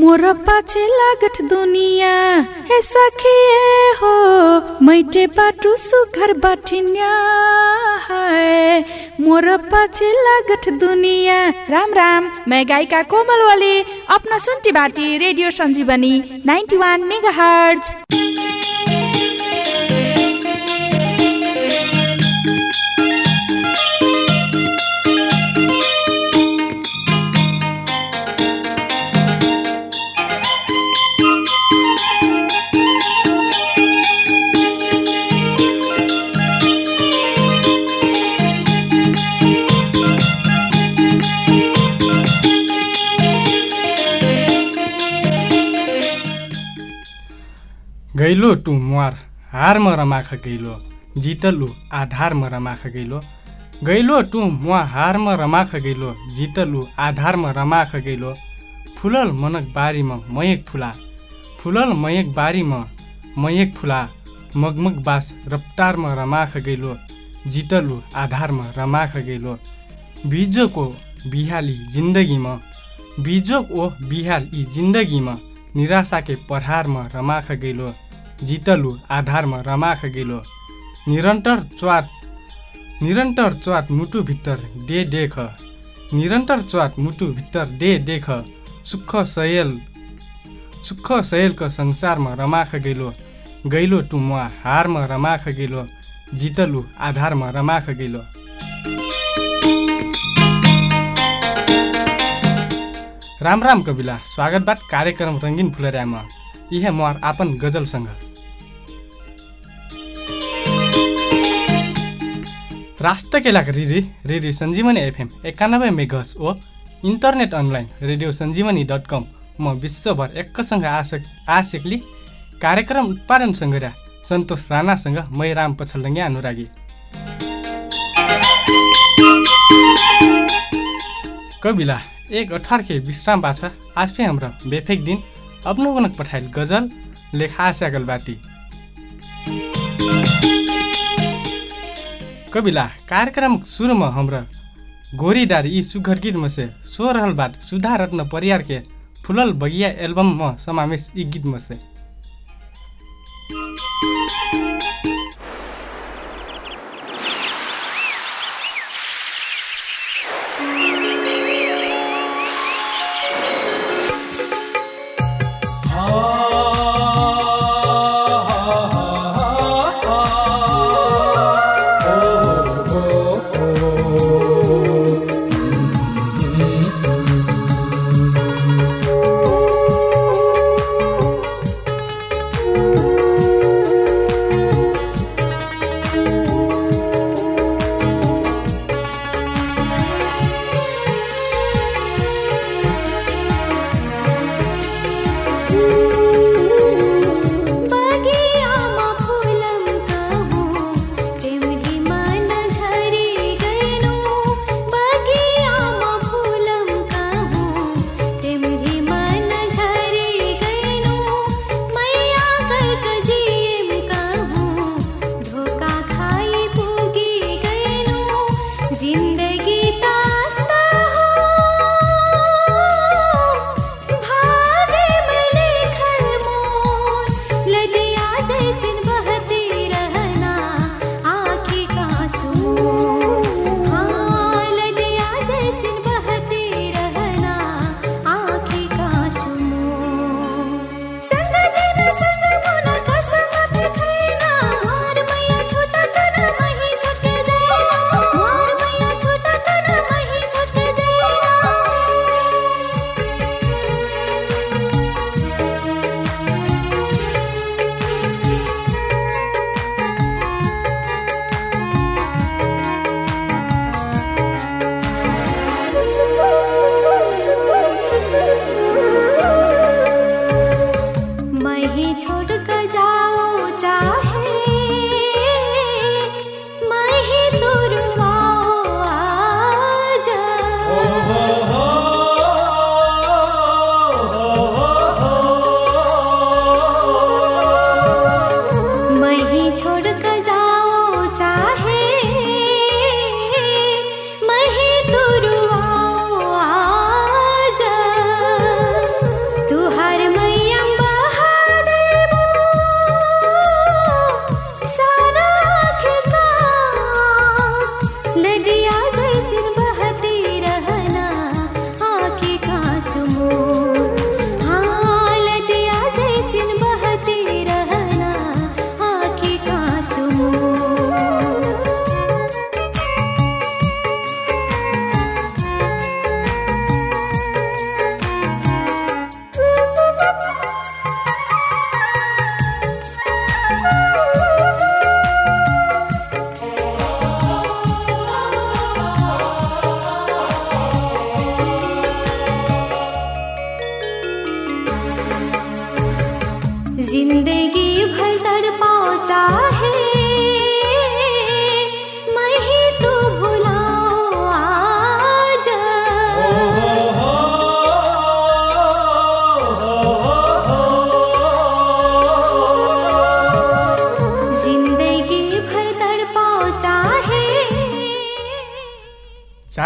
More पाछे लागत दुनिया हे सखिए हो मैटे बाटु सुघर बाठिन्या है मोर पाछे लागत दुनिया राम राम मैं गायिका कोमल वाली अपना सुनती बाटी रेडियो संजीवनी 91 मेगाहर्ट्ज गैलो टु मुहार हारमा रमाख गैलो जितलु आधारमा रमाख गैलो। गैलो टु मुहा हारमा रमाख गैलो जितलु आधारमा रमाख गैलो। फुलल मनक बारीमा मयक फुला फुलल मयक बारीमा मयक फुला। मगमग बास रफ्तारमा रमाख गैलो जितलु आधारमा रमाख गैलो। बिजोको बिहाली जिन्दगीमा बिजोक ओ बिहाल यी जिन्दगीमा निराशाके पढारमा रमाख गैलो। जितलु आधारमा रमाख गेलो। निरन्तर च्वात निरन्तर च्वात मुटुभित्र डे देख। निरन्तर च्वात मुटुभित्र डे देख। सुख सयल सुख सयलको संसारमा रमाख गेलो। गैलो टुमुवा हारमा रमाख गेलो। जितलु आधारमा रमाख गेलो। राम राम कविला स्वागतबाट कार्यक्रम रङ्गिन फुलर्यामा। यह मुहार आपन गजलसँग। राष्ट्र केलाका रिरी रिरी सञ्जीवनी एफएम एकानब्बे मेघस ओ internet online radio Sanjivani dot com. म विश्वभर एकसँग आशक आशिकली कार्यक्रम उत्पादन सङ्ग्रह सन्तोष राणासँग मै राम पछलडङ्गे अनुरागी। कविला एक अठारके विश्राम पाछ आज फे हाम्रो बेफेक दिन अपनो गनक पठाइल गजल लेखा स्यागल बाटी कविला कार्यक्रम सुरुमा हाम्रो गोरीडारी यी सुघर गीतमा से सुधा रत्न परियार के फुलल बगिया एल्बममा समावेश यी गीतमा से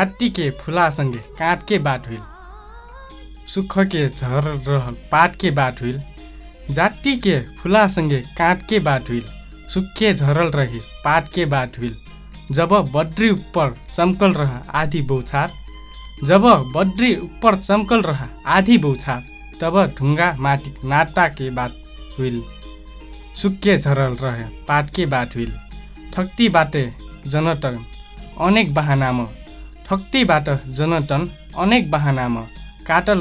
चाटी के फुलासँगे काठके बात हुइल। सुखके झर रहल पातके बात हुइल। जातिके फुलासँगे काठके बात हुइल। सुखे झरल रहे पातके बात हुइल। जब बद्री उप्पर चम्कल रह आधी बौछार। जब बद्री उप्पर चम्कल रह आधी बौछार। तब ढुङ्गा माटी नाटाके बात हुइल। सुक्के झरल रहे पातके बात हुइल। ठक्तीबाटे जनटन अनेक बहानामा ठक्तीबाट जनटन अनेक बहानामा काटल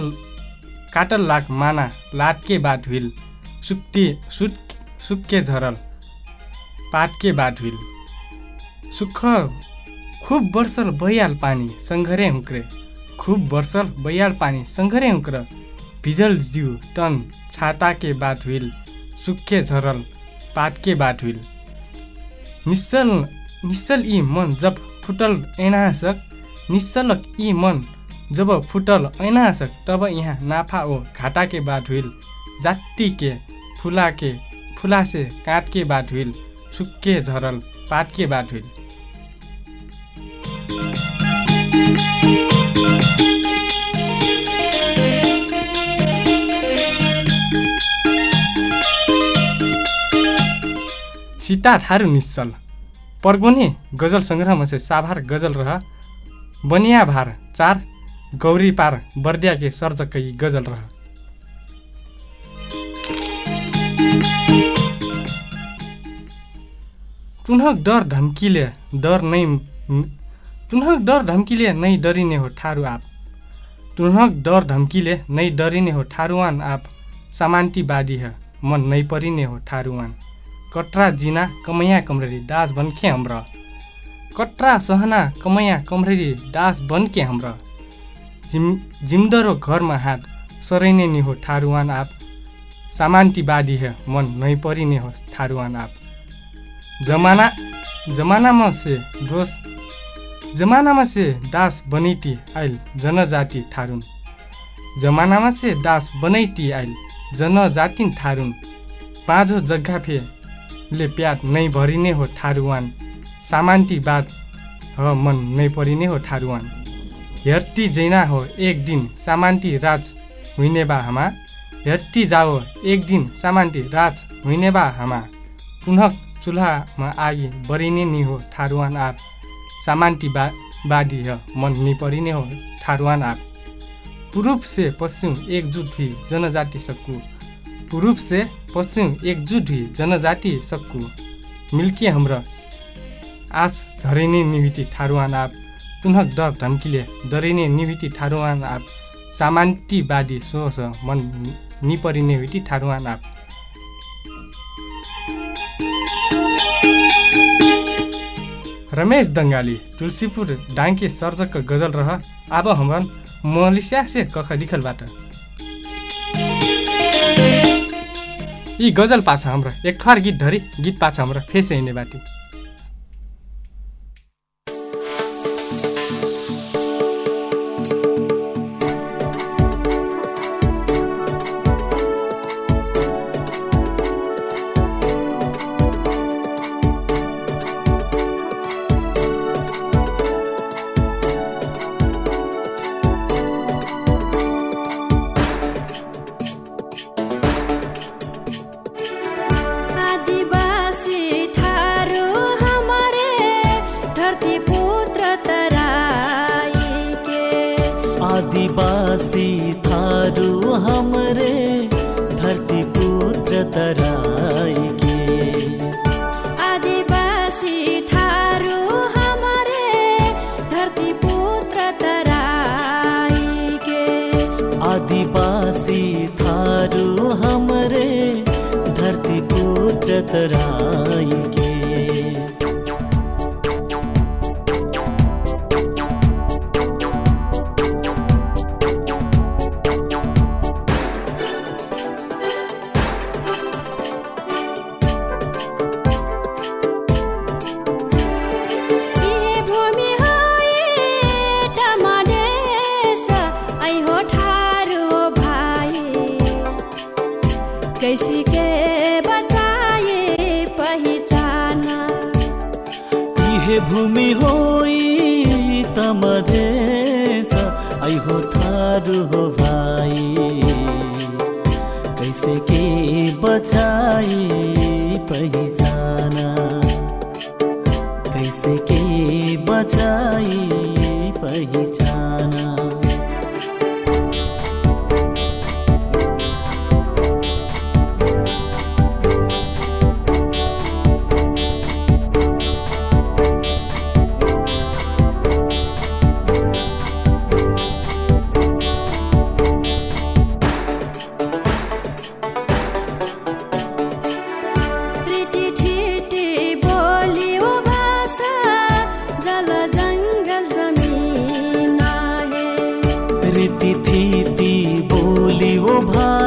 काटल लाग माना लाटके बाट हुइल सुक्ती सुट सुक्के झरल पाटके बाट हुइल। सुख खुब वर्षल भइहाल पानी सङ्घरे हुक्रे खुब वर्षल भइहाल पानी सङ्घरे हुक्र भिजल जिउ टन छाताके बाट हुइल सुक्खे झरल पाटके बाट हुइल। निश्चल निश्चल यी मन जब फुटल ऐनासक निश्चलक यी मन जब फुटल ऐनासक तब यहाँ नाफा ओ घाटाके बाट हुइल जात्तिके फुलाके फुलासे काटके बाट हुइल सुक्के झरल पाटके बाट हुइल। सीता ठारू निश्चल पर्गोने गजल सङ्ग्रहमा से साभार गजल रह बनिया भार चार गौरी पार बर्दियाके सर्जकै गजल रह। टुनहक डर धम्कीले डर नै टुनहक डर धम्कीले नै डरिने हो ठारू आप। टुनहक डर धम्कीले नै डरिने हो ठारुवान आप। सामान्ती बाडी ह मन नै परिने हो ठारुवान। कट्रा जिना कमैया कमरेरी दास बन्खे हाम्रा कट्रा सहना कमैया कमरेरी दास बन्के हाम्रा। जिम जिम्दरो घरमा हात सरैने नि हो ठारुवान आप। बाडी है मन नै परिने हो ठारुवान आप। जमाना जमानामा से दोष जमानामा से दास बनैटी आइल जनजाति थारुन। जमानामा से दास बनैटी आइल जनजाति थारुन। पाँचो जग्गा फे ले प्याट नै भरिने हो ठारुवान सामान्ती बात ह मन नै परिने हो ठारुवान हेर्ती जैना हो एक दिन सामान्ती राज हुइने बा हमा। हेर्ती जाओ एक दिन सामान्ती राज हुइने बा हमा। पुनः चुल्हामा आगी बरिने नि हो ठारुवान आप सामान्ती बा बाडी मन नि परिने हो ठारुवान आप पूर्व से पश्चिम एकजुट हुई जनजाति सक्कु। पूर्व से पश्चिम एकजुट हुई जनजाति सक्कु। मिल्के हाम्रो आस झरिने निभिटी ठारुवान आप पुनः डर धम्कीले डरिने निभिटी ठारुवान आप सामान्ती बाडी सोस मन निपरिने हुइटी ठारुवान आप रमेश दङ्गाली तुलसीपुर डाङ्के सर्जक गजल रह अब हमन मलेसिया से कख लिखलबाट यी गजल पाछ हाम्रो एक ठहर गीत धरी गीत पाछ हाम्रो फेस हिँड्ने बाटी। तराई के आदिवासी थारू हमारे धरती पुत्र तराई के आदिवासी थारू हमारे धरती पुत्र तराई कैसी के बचाए पहिचाना। इहे भूमि होई तमधेस आई हो थारू हो भाई कैसे के बचाई पहिचाना। कैसे के बचाई पहिचाना। बोली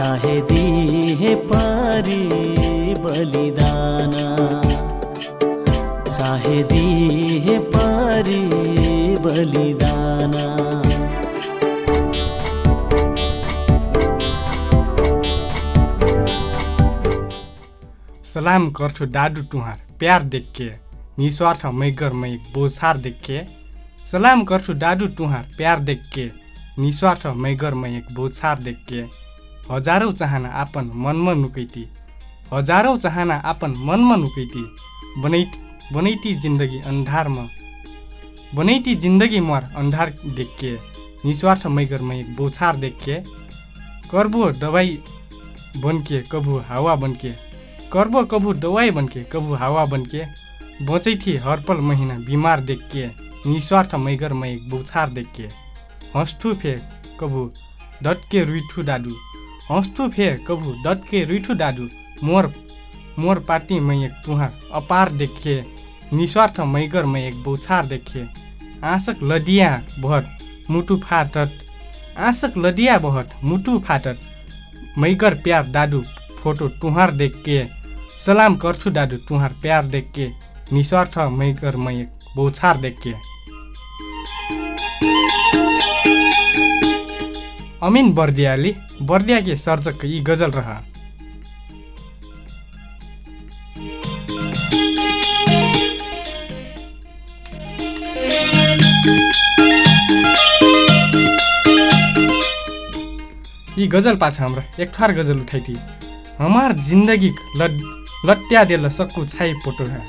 चाहे दिए पारी बलिदाना। चाहे दिए पारी बलिदाना। सलाम गर्छु डाडु टुहार प्यार देख्के निस्वार्थ मैगर मै बोछार देख्के सलाम गर्छु डाडु टुहार प्यार देख्के निस्वार्थ मैगर मै एक बोछार देख्के हजारौँ चाहना आपन मनमा नुकैती। हजारौँ चाहना आपन मनमा नुकैती। बनैट बनैटी जिन्दगी अन्धारमा बनैटी जिन्दगी मर अन्धार देख्के। निस्वार्थ मैगर मै एक बोछार देख्के। कर्बो दबाई बनके कभू हावा बनके। कर्ब कभू दवाई बनके कभू हावा बनके। बचै थिए हर पल महिना बिमार देखके। निस्वार्थ मैगर मै एक बुछार देखके। हँस्थु फे कभू डटके रुइठु डाडु हँस्थु फे कभू डटके रुइठु डाडु मोर मोर पाटी एक तुहार अपार देखे निस्वार्थ मैगर एक बौछार देखे आँसक लदिया भट मुटु फाटत। आँसक लदिया बहट मुटु फाटत। मैगर प्यार दादु फोटो तुहार देख सलाम गर्छु दादु तुहार प्यार देख निस्वार्थ मैगर एक बौछार देख अमिन बर्दियाली बर्दिया के सर्जक यी गजल रह। यी गजल पाछ हाम्रो एक ठार गजल उठाइथी हमार जिन्दगी लट्या देल सक्कु छाई पोटो है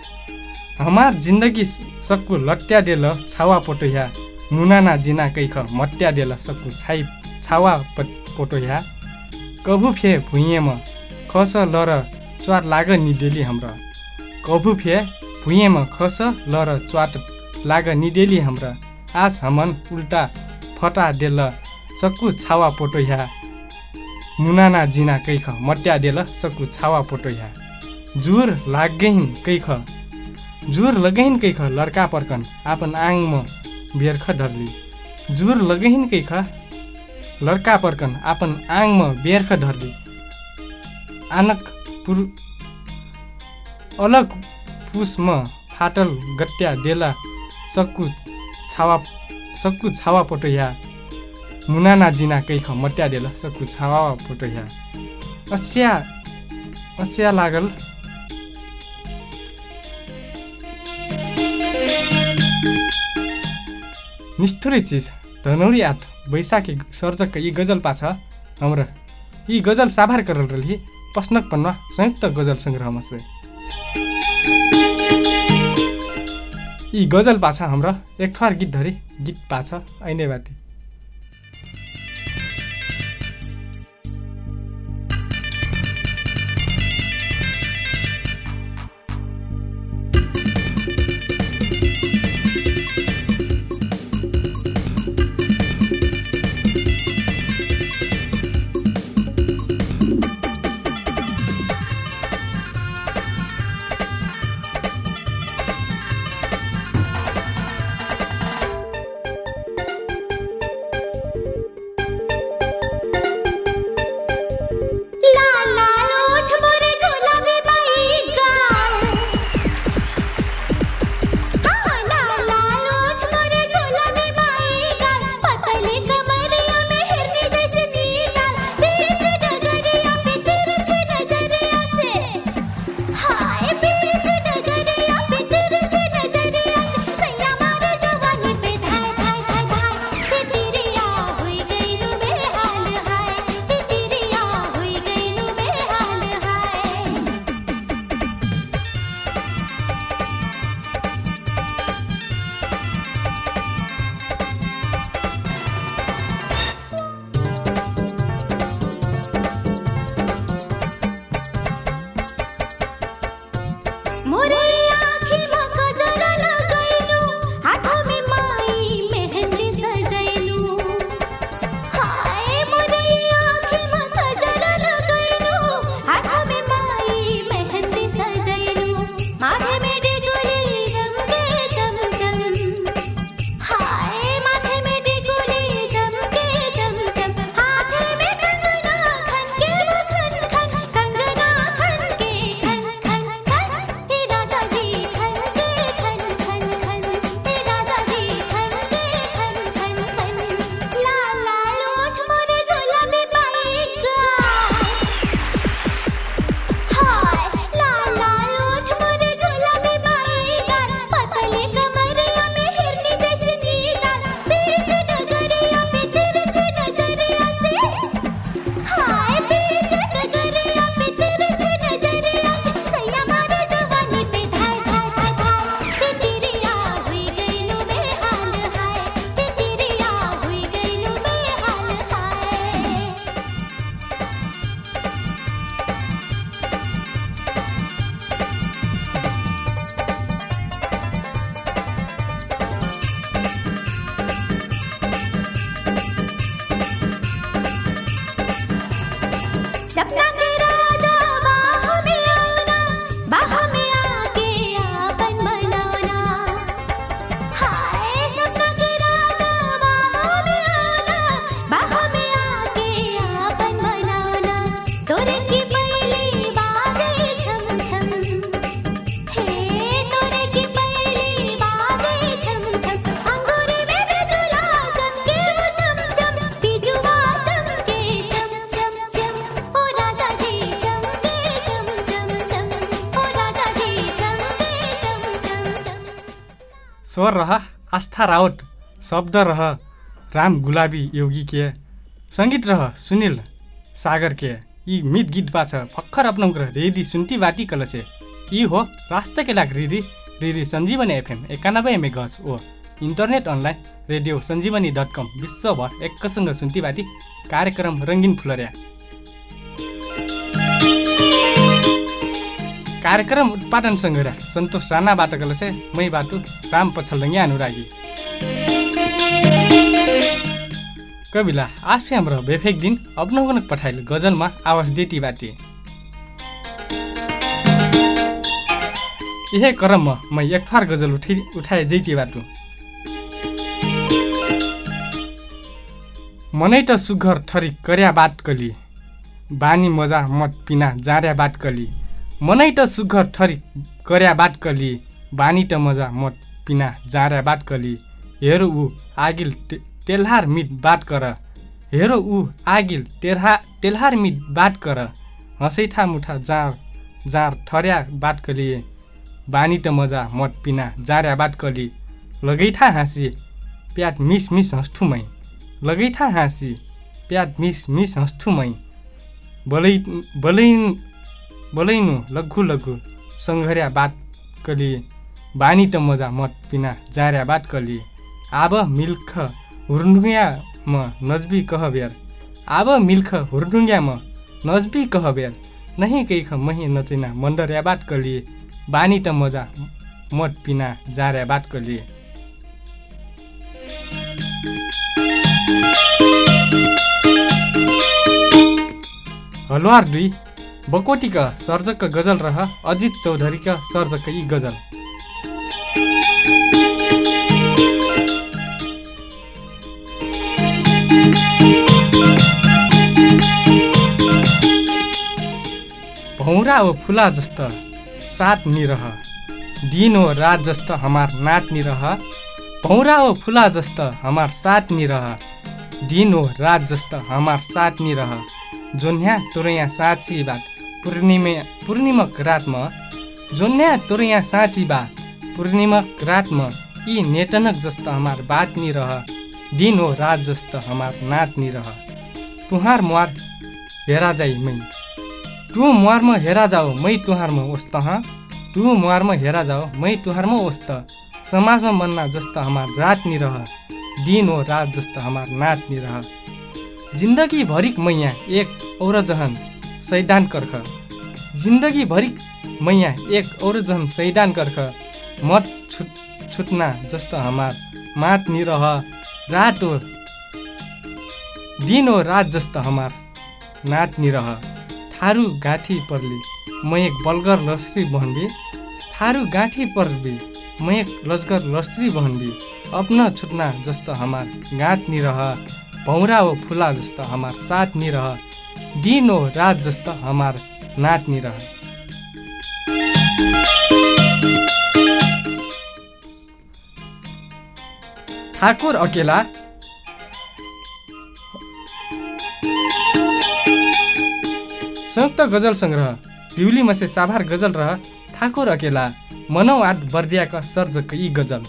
हमार जिन्दगी सक्कु लट्या देल छावा पोटो ह्या। मुनाना जिना कैख मट्या देल सक्कु छाई छावा प- पोटो ह्या कभु फे भुइँमा खस लर च्वाट लाग निदेली हाम्रा कभु फे भुइँमा खस लर च्वाट लाग निदेली हाम्रा आज हमन उल्टा फटा देल सक्कु छावा पोटो ह्या मुनाना जिना कैख मट्या देल सक्कु छावा पोटो ह्या जुर लागेहिन कैख जुर लगेहिन कैख लड्का पर्कन आपन आङमा बेर्ख धरली जुर लगेहिन कैख लड्का पर्कन आपन आङमा बेर्ख धरली आनक पुर अलग पुसमा फाटल गट्या देला सक्कु छावा सक्कु छावा पोटो ह्या मुनाना जिना कैख मट्या देल सक्कु छावा पोटो ह्या अस्या अस्या लागल। निष्ठुरै चिज धनौरी आठ। बैशाखी सर्जक यी गजल पाछ हाम्रो यी गजल साभार करल रही पस्नक पन्ना संयुक्त गजल सङ्ग्रहमा से। यी गजल पाछ हाम्रो एक ठुवार गीत धरी गीत पाछ ऐने सपना के राजा स्वर रह आस्था राउत शब्द रह राम गुलाबी योगी के सङ्गीत रह सुनिल सागर के यी मित गीत बा छ भर्खर अपनाउँ ग्रह रेदी सुन्ती बाटी कलसे यी हो राष्ट्र के लाग रिरी रिरी सञ्जीवनी एफएम एकानब्बे एमए गज ओ internet online radio Sanjivani dot com विश्वभर एकसँग सुन्ती बाटी कार्यक्रम रङ्गिन फुलर्या। कार्यक्रम उत्पादन सङ्ग्रह सन्तोष राणाबाट कलसे मै बाटु राम पछल्दङ्गी अनुरागी कविला आज फिर हाम्रो बेफेक दिन। अपनाउनक पठाइल गजलमा आवाज देती बाटी। यही क्रममा म एक फार गजल उठि उठाए जैती बाटु। मनै त सुघर थरी कर्या बात कली। बानी मजा मत पिना जाँड्या बात कली। मनै त सुघर थरी कर्या बात कली बानी त मजा मत पिना जाँड्या बात कली हेर ऊ आगिल तेल्हार मित बात कर हेर ऊ आगिल तेल्हा तेल्हार मित बात कर हँसैठा मुठा जाँड जाँड ठर्या बात कली बानी त मजा मत पिना जाँड्या बात कली लगैठा हाँसी प्याट मिस मिस हँस्थुमै लगैठा हाँसी प्याट मिस मिस हँस्थुमै बोलै बोलैन बोलैनु लघु लघु सङ्घर्या बात कलिए बानी त मजा मत पिना जार्या बात कलिए आब मिल्ख हुर्नुङ्या म नजबी कह बेर। आब मिल्ख हुर्नुङ्या म नजबी कह बेर। नहीं कैख मही नचिना मण्डर्या बात कलिए बानी त मजा मत पिना जार्या बात कलिए हलवार दुई। बकोटीका सर्जकका गजल रह अजित चौधरीका सर्जकका यी गजल। भौरा ओ फुला जस्तो साथ निरह दिन हो रात जस्तो हमार नात निरह भौरा ओ फुला जस्तो हमार साथ निरह दिन हो रात जस्तो हमार साथ निरह जोन्या तोरैया साँची बात। पूर्णिमा पूर्णिमक रातमा। जोन्या तोरैया साँची बात पूर्णिमक रातमा। यी नेटनक जस्तो हमार बात नि रह। दिन हो रात जस्तो हमार नात नि रह। तुहार मुहार हेरा जाई मै। तु मुहारमा हेरा जाओ मै तुहारमा ओस्त तु मुहारमा हेरा जाओ मै तुहारमा ओस्त। समाजमा मन्ना जस्तो हमार जात नि रह। दिन हो रात जस्तो हमार नात नि रह। जिन्दगी भरिक मैया एक और जहन सैदान कर्ख। जिन्दगी भरिक मैया एक और जहन सैदान कर्ख। मत छुट छुट्ना जस्तो हमार मात निरह। रात हो दिन हो रात जस्तो हमार नात निरह। थारू गाँठी पर्ली म एक बलगर लस्त्री बहन्बी थारू गाँठी पर्बी म एक लस्कर लस्त्री बहन्बी अपना छुट्ना जस्तो हमार गाँत निरह। भौरा हो फुला जस्तो हमार साथ निरह। दिन रात जस्तो हमार नात निरह ठाकुर अकेला? संयुक्त गजल सङ्ग्रह दिउली मसे साभार गजल रह ठाकुर अकेला मनौ आठ बर्दियाका सर्जक यी गजल।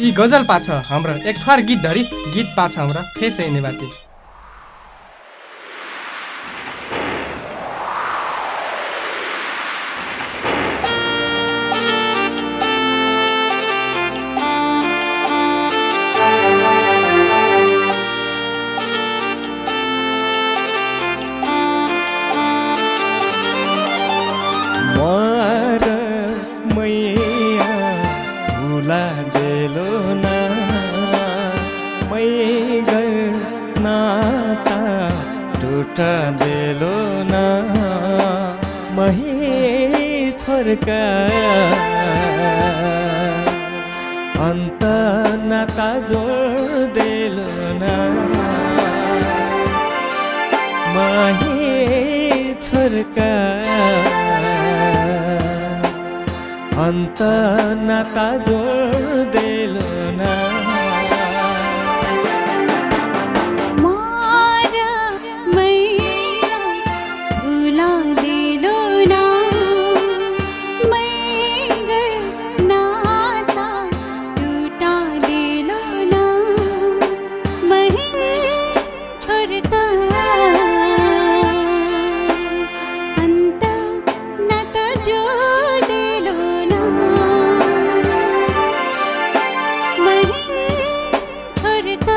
यी गजल पाछ हाम्रो। एक थर गीत धरी गीत पाछ हाम्रो। फेस बाटे टुटा देलो ना मही छोरका अन्त नाता देलो ना माही छोरका अन्त नाता जोड छोड़ता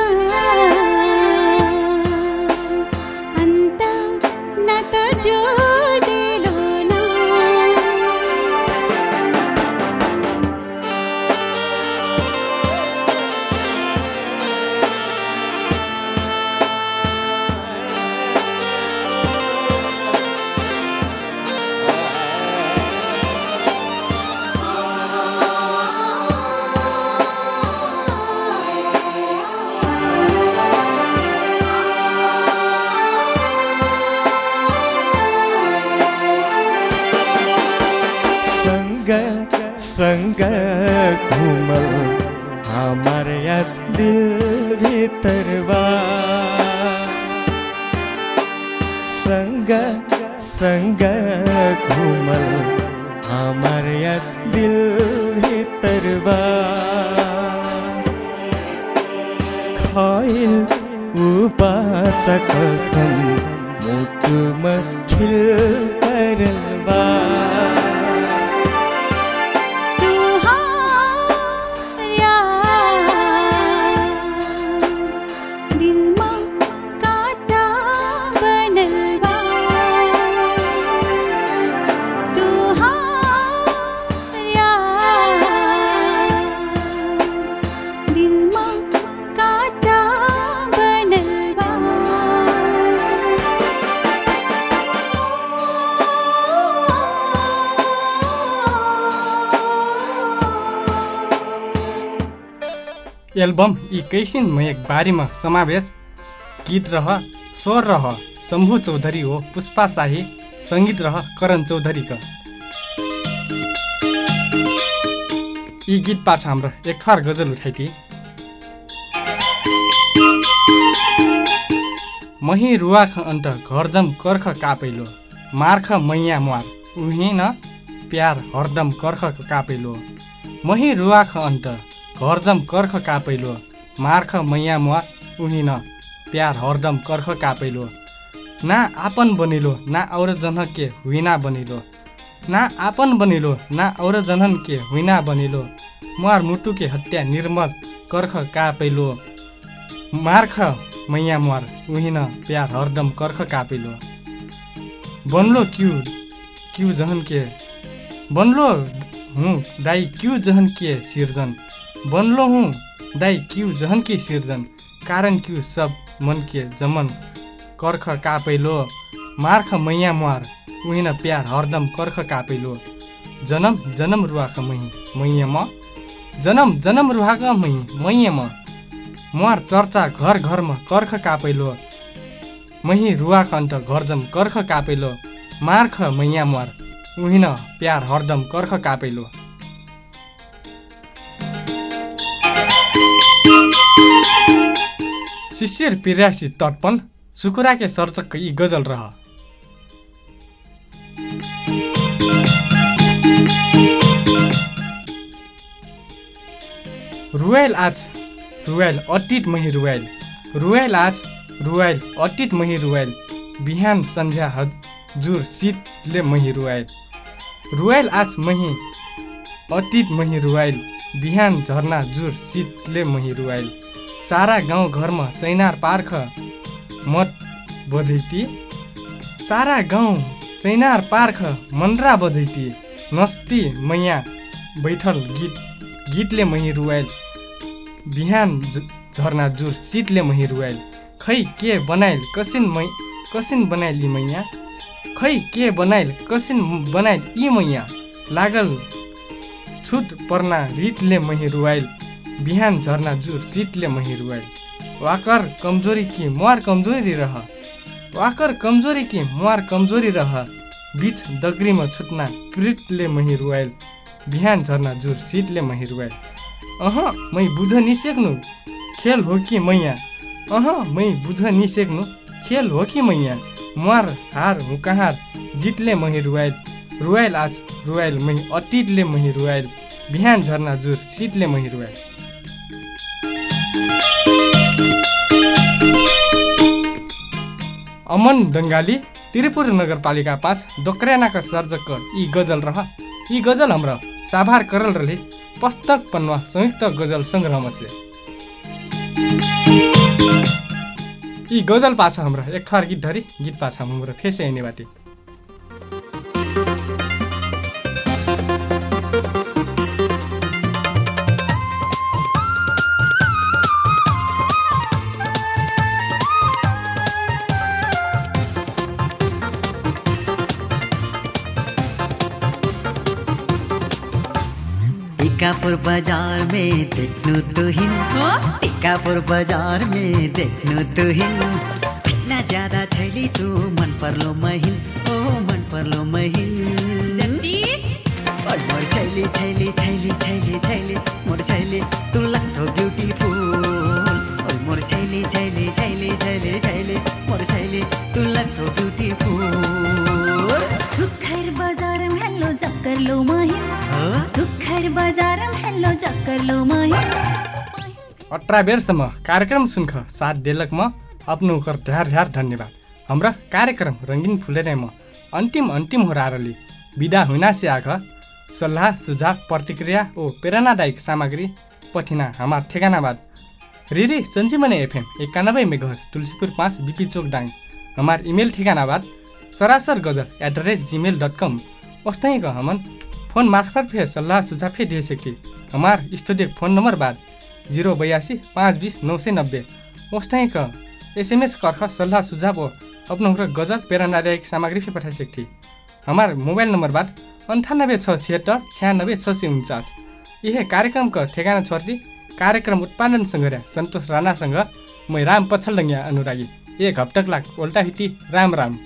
भीतरवा खाइल ऊ बाचा कसम मुटुमा खिल बा दिलमा एल्बम यी मयक बारीमा समावेश गीत रह स्वर रह शम्भु चौधरी हो पुष्पा शाही सङ्गीत रह करण चौधरीका। यी गीत पाछ हाम्रो एक ठुवार गजल उठाइथी मही रुवाख अन्त घरजम कर्ख कापैलो मार्ख मैया म्वार उही न प्यार हरदम कर्ख कापैलो। मही रुवाख अन्त घरजम कर्ख कापैलो मार्ख मैया म्वार उही न प्यार हरदम कर्ख कापैलो। ना आपन बनिलो ना और जन के हुइना बनिलो। ना आपन बनिलो ना और जनन के हुइना बनिलो। मुहार मुटु के हत्या निर्मल कर्ख कापैलो। मार्ख मैया मुहार उहिन प्यार हरदम कर्ख कापैलो। बनलो क्यु क्यु जहन के बनलो हूँ दाई क्यु जहन के सिर्जन। बनलो हूँ दाई क्यु जहन के सिर्जन? कारण क्यु सब मन के जमन। कर्ख कापैलो मार्ख मैया मुहार उहिन प्यार हरदम कर्ख कापैलो। जनम जनम रुवाख मही मैया म। जनम जनम रुहाक मही मैया म। मुहार चर्चा घर घरमा कर्ख कापैलो। मही रुवाख अन्त घरजम कर्ख कापैलो। मार्ख मैया मुहार उहिन प्यार हरदम कर्ख कापैलो। शिशिर पिर्यासी तर्पण सुकुराके सर्चक यी गजल रह। रुवाइल आज रुवाइल अटिट मही रुवाइल रुवाइल आज रुवाइल अटिट मही रुवाइल बिहान सन्ध्या हजुर शीतले मही रुवाइल रुवाइल आज मही अटिट मही रुवाइल बिहान झर्ना जुर शीतले मही रुवाइल सारा गाउँ घरमा चैनार पार्ख। मत बजैती। सारा गाउँ चैनार पार्ख मनरा बजैती। नस्ती मैया बैठल गीत गीतले मही रुवाइल। बिहान झर्ना जुर शीतले मही रुवाइल। खै के बनाइल कसिन मै कसिन बनाइल यी मैया? खै के बनाइल कसिन बनाइल यी मैया? लागल छुट पर्ना रितले मही रुवाइल। बिहान झर्ना जुर शीतले मही रुवाइल वाकर कमजोरी कि मुहार कमजोरी रह। वाकर कमजोरी कि मुहार कमजोरी रह। बिच दग्रीमा छुट्ना प्रितले मही रुवाइल बिहान झर्ना जुर शीतले मही रुवाइल अह मै बुझ निसेक्नु खेल हो कि मैया? अह मै बुझ निसेक्नु खेल हो कि मैया? मुहार हार हुँ कहाँ जितले मही रुवाइल रुवाइल आज रुवाइल मै अटिटले मही रुवाइल बिहान झर्ना जुर शीतले मही रुवाइल अमन डङ्गाली त्रिपुर नगरपालिका पाँच दोक्रानाका सर्जक यी गजल रह। यी गजल हाम्रो साभार करल रहे पुस्तक पन्वा संयुक्त गजल सङ्ग्रहमा से। यी गजल पाछ हाम्रो एक ठहर गीत धरी गीत पाछ हाम्रो फेसे बाटी में देखनु तुहिन टिकापुर बाजार में देखनु तुहिन कितना ज्यादा छैली तू मन पर्लो महिन ओ मन पर्लो महिन मोर छैली छैली छैली छैली छैली मोर छैली तू लाग्थो ब्युटिफुल मोर छैली छैली छैली छैली छैली मोर छैली तू लाग्थो ब्युटिफुल अठारह बेरसम्म कार्यक्रम सुनख साथ देलक म आफ्नो कर ढ्यार ढ्यार धन्यवाद। हाम्रा कार्यक्रम रङ्गिन फुलेर म। अन्तिम अन्तिम हो रारली बिदा हुनासे आख सल्लाह सुझाव प्रतिक्रिया ओ प्रेरणादायक सामग्री पठिना हाम्रा ठेगानाबाद रिरी सञ्जीवनी एफएम एकानब्बे मेघर तुलसीपुर पाँच बिपी चोक डाङ। हमार इमेल ठेगानाबाद सरासर गजल at the rate gmail dot com वस्तै का हमन फोन मार्फत फे सल्लाह सुझाव फे दे सकती हमार स्टूडियो फोन नंबर बाद जीरो बयासी पाँच बीस नौ सय नब्बे। वस्तै का एसएमएस कर्ख सल्लाह सुझाव हमरा गजल प्रेरणादायक सामग्री फे पठाइ सकती हमार मोबाइल नंबर बाद अन्ठानब्बे छ छिहत्तर छ्यानब्बे छ सय उन्चास। यही कार्यक्रमको ठेगाना छोड्ती कार्यक्रम उत्पादन सङ्ग्रह सन्तोष राणासँग मै राम पछल्डङ्गिया अनुरागी। एक हप्तक ओल्टा हिटी राम राम।